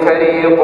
فريق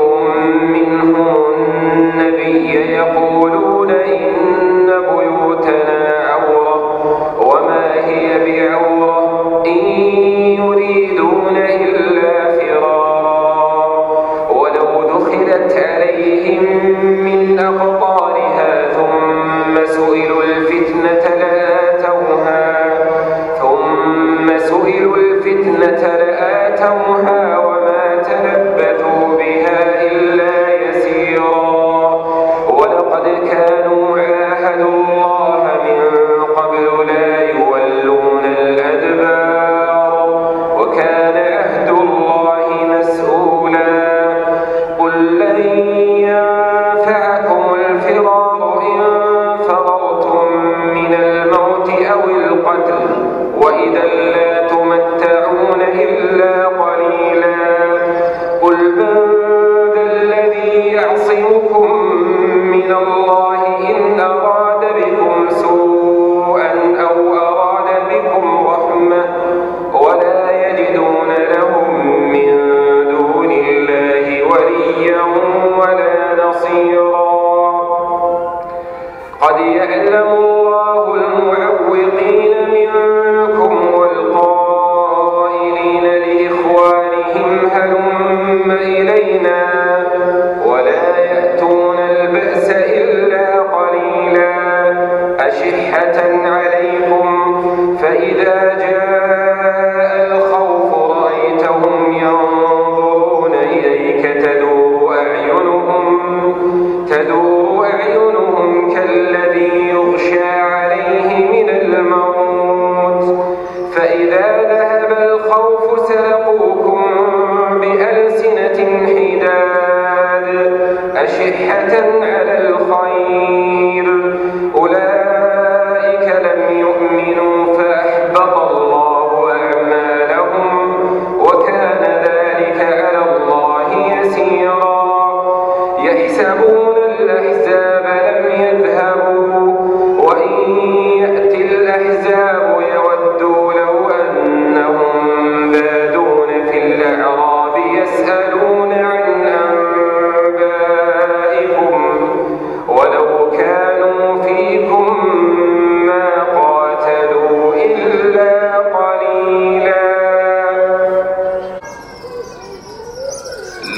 que llegamos.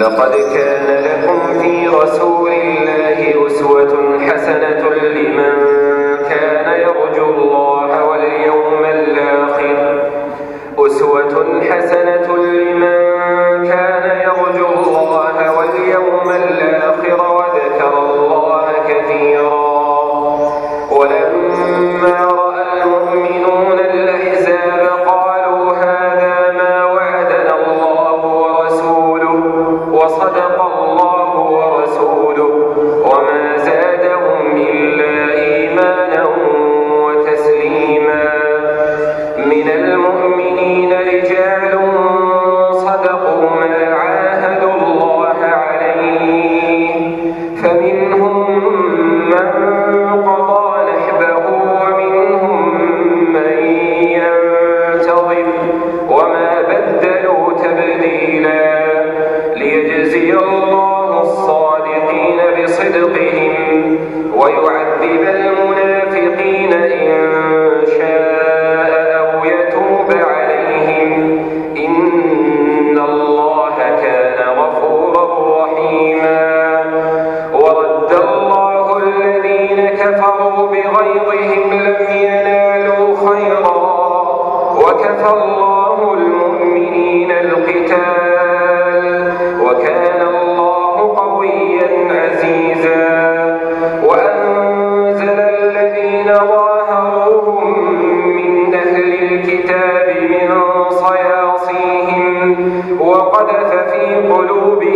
لقد كان لكم في رسول الله أسوة حسنة لمن كان يرجو الله واليوم الآخر. أسوة حسنة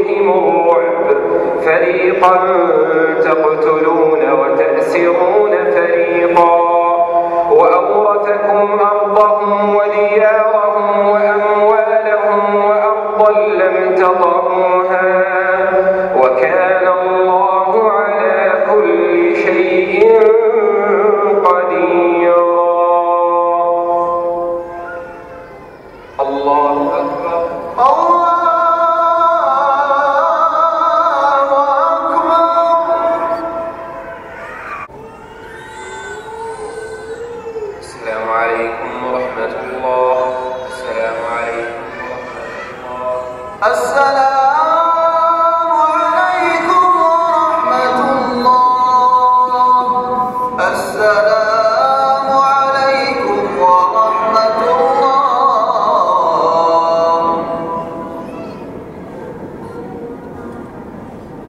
بهم الرعب. فريقا تقتلون وتأسرون فريقا. وأورثكم أرضهم وديارهم